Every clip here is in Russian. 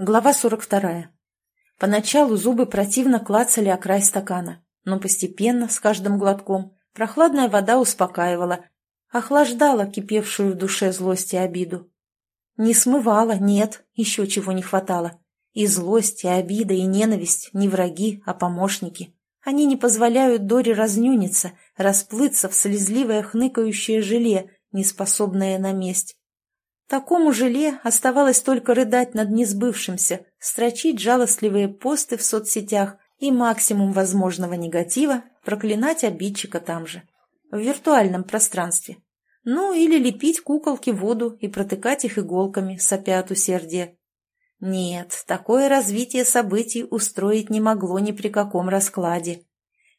Глава 42. Поначалу зубы противно клацали о край стакана, но постепенно, с каждым глотком, прохладная вода успокаивала, охлаждала кипевшую в душе злость и обиду. Не смывала, нет, еще чего не хватало. И злость, и обида, и ненависть не враги, а помощники. Они не позволяют Доре разнюниться, расплыться в слезливое хныкающее желе, неспособное на месть. Такому желе оставалось только рыдать над несбывшимся, строчить жалостливые посты в соцсетях и максимум возможного негатива проклинать обидчика там же, в виртуальном пространстве. Ну, или лепить куколки воду и протыкать их иголками, сопя от усердия. Нет, такое развитие событий устроить не могло ни при каком раскладе.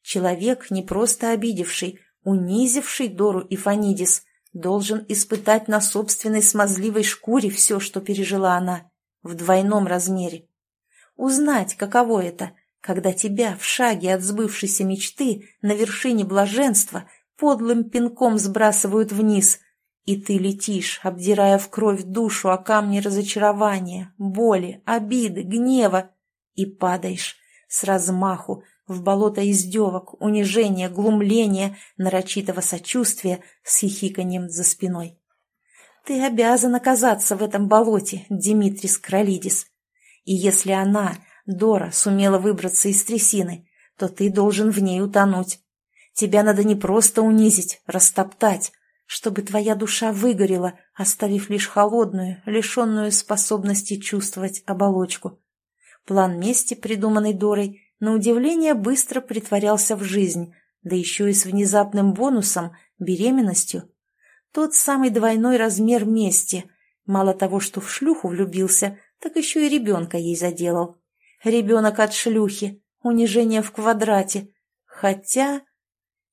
Человек, не просто обидевший, унизивший Дору и Фанидис, должен испытать на собственной смазливой шкуре все, что пережила она, в двойном размере. Узнать, каково это, когда тебя в шаге от сбывшейся мечты на вершине блаженства подлым пинком сбрасывают вниз, и ты летишь, обдирая в кровь душу о камне разочарования, боли, обиды, гнева, и падаешь с размаху, в болото издевок, унижения, глумления, нарочитого сочувствия с хихиканьем за спиной. Ты обязан оказаться в этом болоте, Димитрис Кролидис. И если она, Дора, сумела выбраться из трясины, то ты должен в ней утонуть. Тебя надо не просто унизить, растоптать, чтобы твоя душа выгорела, оставив лишь холодную, лишенную способности чувствовать оболочку. План мести, придуманный Дорой, на удивление быстро притворялся в жизнь, да еще и с внезапным бонусом – беременностью. Тот самый двойной размер мести. Мало того, что в шлюху влюбился, так еще и ребенка ей заделал. Ребенок от шлюхи, унижение в квадрате. Хотя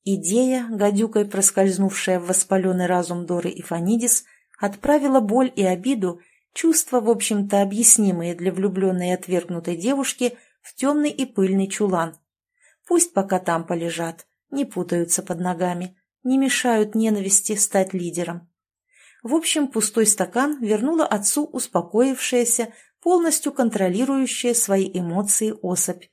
идея, гадюкой проскользнувшая в воспаленный разум Доры и Фанидис, отправила боль и обиду, чувства, в общем-то, объяснимые для влюбленной и отвергнутой девушки – в темный и пыльный чулан. Пусть пока там полежат, не путаются под ногами, не мешают ненависти стать лидером. В общем, пустой стакан вернула отцу успокоившаяся, полностью контролирующая свои эмоции особь.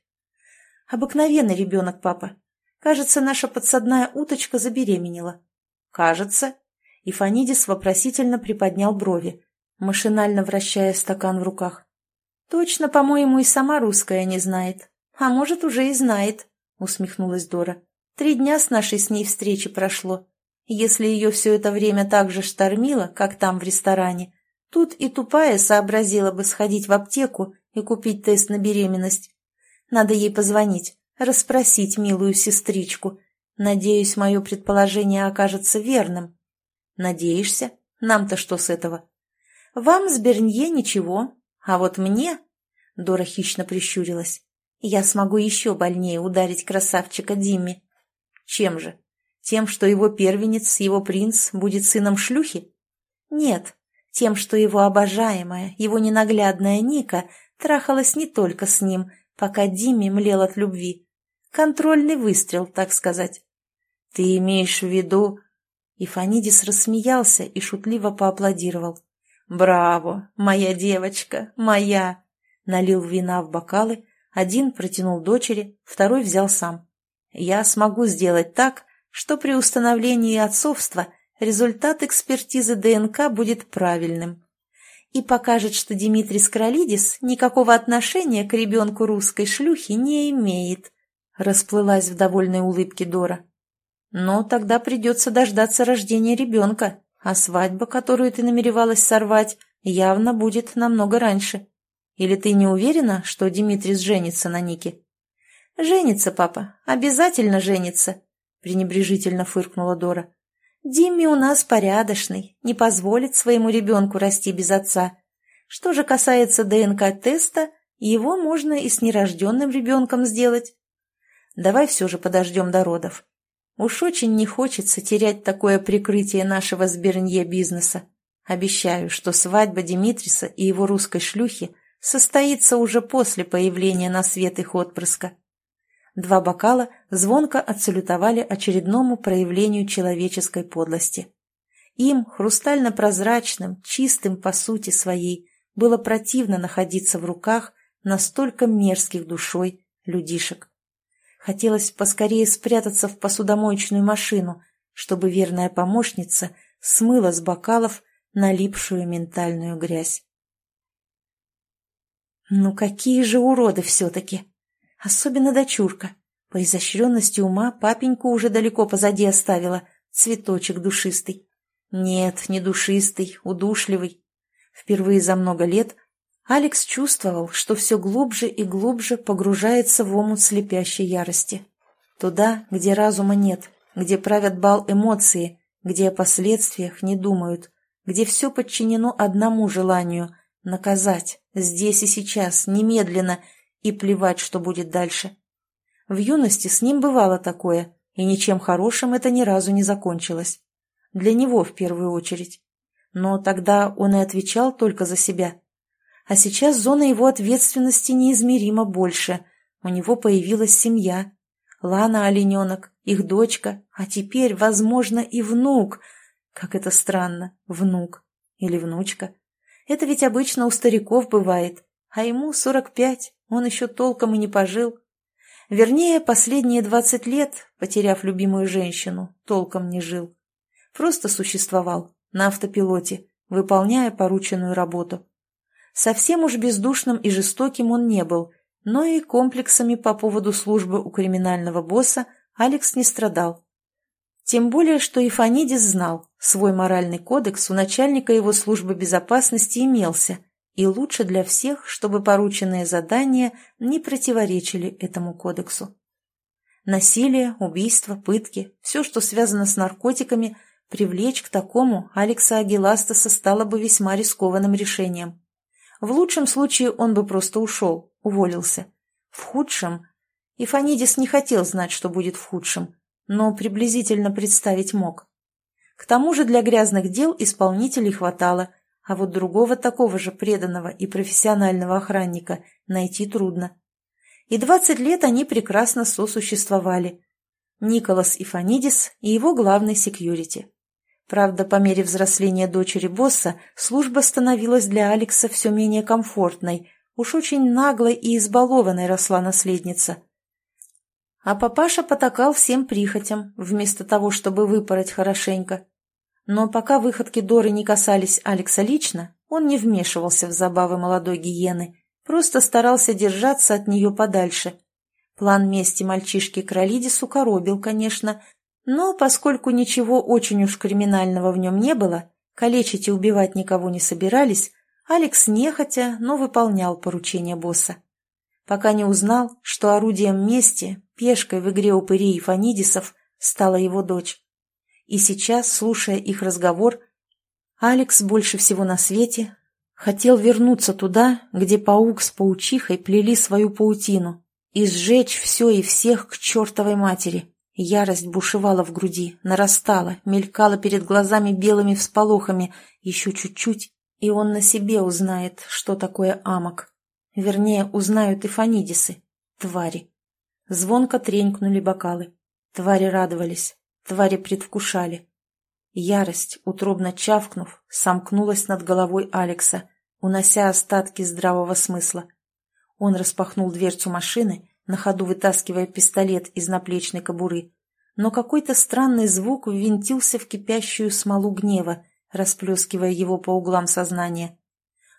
Обыкновенный ребенок, папа. Кажется, наша подсадная уточка забеременела. Кажется. И Фанидис вопросительно приподнял брови, машинально вращая стакан в руках. «Точно, по-моему, и сама русская не знает. А может, уже и знает», — усмехнулась Дора. «Три дня с нашей с ней встречи прошло. Если ее все это время так же штормило, как там в ресторане, тут и тупая сообразила бы сходить в аптеку и купить тест на беременность. Надо ей позвонить, расспросить милую сестричку. Надеюсь, мое предположение окажется верным. Надеешься? Нам-то что с этого? Вам с Бернье ничего, а вот мне, — Дора хищно прищурилась, — я смогу еще больнее ударить красавчика Димми. Чем же? Тем, что его первенец, его принц, будет сыном шлюхи? Нет, тем, что его обожаемая, его ненаглядная Ника трахалась не только с ним, пока Димми млел от любви. Контрольный выстрел, так сказать. Ты имеешь в виду... И Фанидис рассмеялся и шутливо поаплодировал. «Браво! Моя девочка! Моя!» Налил вина в бокалы, один протянул дочери, второй взял сам. «Я смогу сделать так, что при установлении отцовства результат экспертизы ДНК будет правильным и покажет, что Димитрий Скролидис никакого отношения к ребенку русской шлюхи не имеет», расплылась в довольной улыбке Дора. «Но тогда придется дождаться рождения ребенка», а свадьба, которую ты намеревалась сорвать, явно будет намного раньше. Или ты не уверена, что Димитрис женится на Нике? Женится, папа, обязательно женится, пренебрежительно фыркнула Дора. Димми у нас порядочный, не позволит своему ребенку расти без отца. Что же касается ДНК-теста, его можно и с нерожденным ребенком сделать. Давай все же подождем до родов. Уж очень не хочется терять такое прикрытие нашего с бизнеса. Обещаю, что свадьба Димитриса и его русской шлюхи состоится уже после появления на свет их отпрыска. Два бокала звонко отсалютовали очередному проявлению человеческой подлости. Им, хрустально-прозрачным, чистым по сути своей, было противно находиться в руках настолько мерзких душой людишек. Хотелось поскорее спрятаться в посудомоечную машину, чтобы верная помощница смыла с бокалов налипшую ментальную грязь. Ну какие же уроды все-таки! Особенно дочурка. По изощренности ума папеньку уже далеко позади оставила, цветочек душистый. Нет, не душистый, удушливый. Впервые за много лет Алекс чувствовал, что все глубже и глубже погружается в омут слепящей ярости. Туда, где разума нет, где правят бал эмоции, где о последствиях не думают, где все подчинено одному желанию — наказать, здесь и сейчас, немедленно, и плевать, что будет дальше. В юности с ним бывало такое, и ничем хорошим это ни разу не закончилось. Для него в первую очередь. Но тогда он и отвечал только за себя. А сейчас зона его ответственности неизмеримо больше. У него появилась семья. Лана олененок, их дочка, а теперь, возможно, и внук. Как это странно, внук или внучка. Это ведь обычно у стариков бывает, а ему сорок пять, он еще толком и не пожил. Вернее, последние двадцать лет, потеряв любимую женщину, толком не жил. Просто существовал на автопилоте, выполняя порученную работу. Совсем уж бездушным и жестоким он не был, но и комплексами по поводу службы у криминального босса Алекс не страдал. Тем более, что и Фанидис знал, свой моральный кодекс у начальника его службы безопасности имелся, и лучше для всех, чтобы порученные задания не противоречили этому кодексу. Насилие, убийство, пытки, все, что связано с наркотиками, привлечь к такому Алекса Агиластаса стало бы весьма рискованным решением. В лучшем случае он бы просто ушел, уволился. В худшем... И Фанидис не хотел знать, что будет в худшем, но приблизительно представить мог. К тому же для грязных дел исполнителей хватало, а вот другого такого же преданного и профессионального охранника найти трудно. И двадцать лет они прекрасно сосуществовали. Николас Ифанидис и его главный секьюрити. Правда, по мере взросления дочери босса служба становилась для Алекса все менее комфортной, уж очень наглой и избалованной росла наследница. А папаша потакал всем прихотям, вместо того, чтобы выпороть хорошенько. Но пока выходки Доры не касались Алекса лично, он не вмешивался в забавы молодой гиены, просто старался держаться от нее подальше. План мести мальчишки Кролидису коробил, конечно, но поскольку ничего очень уж криминального в нем не было, калечить и убивать никого не собирались, Алекс нехотя, но выполнял поручение босса. Пока не узнал, что орудием мести, пешкой в игре упырей и фанидисов, стала его дочь. И сейчас, слушая их разговор, Алекс больше всего на свете хотел вернуться туда, где паук с паучихой плели свою паутину, и сжечь все и всех к чертовой матери. Ярость бушевала в груди, нарастала, мелькала перед глазами белыми всполохами, еще чуть-чуть, и он на себе узнает, что такое амок. Вернее, узнают и фанидисы, твари. Звонко тренькнули бокалы. Твари радовались. Твари предвкушали. Ярость, утробно чавкнув, сомкнулась над головой Алекса, унося остатки здравого смысла. Он распахнул дверцу машины, на ходу вытаскивая пистолет из наплечной кобуры, но какой-то странный звук ввинтился в кипящую смолу гнева, расплескивая его по углам сознания.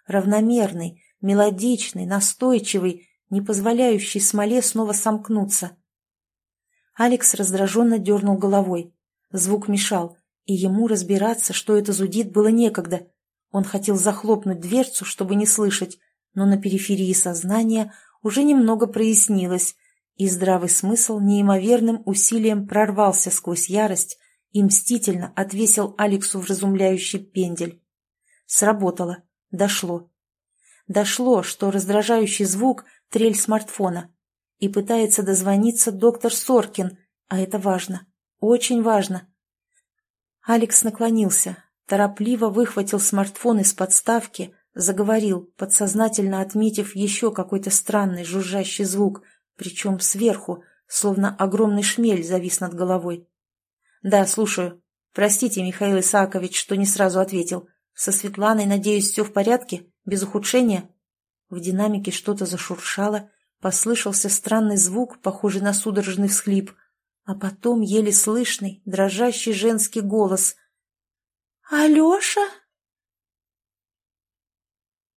Равномерный, мелодичный, настойчивый, не позволяющий смоле снова сомкнуться. Алекс раздраженно дернул головой. Звук мешал, и ему разбираться, что это зудит, было некогда. Он хотел захлопнуть дверцу, чтобы не слышать, но на периферии сознания уже немного прояснилось, и здравый смысл неимоверным усилием прорвался сквозь ярость и мстительно отвесил Алексу вразумляющий пендель. Сработало. Дошло. Дошло, что раздражающий звук — трель смартфона и пытается дозвониться доктор Соркин, а это важно, очень важно. Алекс наклонился, торопливо выхватил смартфон из подставки, заговорил, подсознательно отметив еще какой-то странный жужжащий звук, причем сверху, словно огромный шмель завис над головой. «Да, слушаю. Простите, Михаил Исаакович, что не сразу ответил. Со Светланой, надеюсь, все в порядке? Без ухудшения?» В динамике что-то зашуршало, послышался странный звук, похожий на судорожный всхлип, а потом еле слышный, дрожащий женский голос. «Алеша?»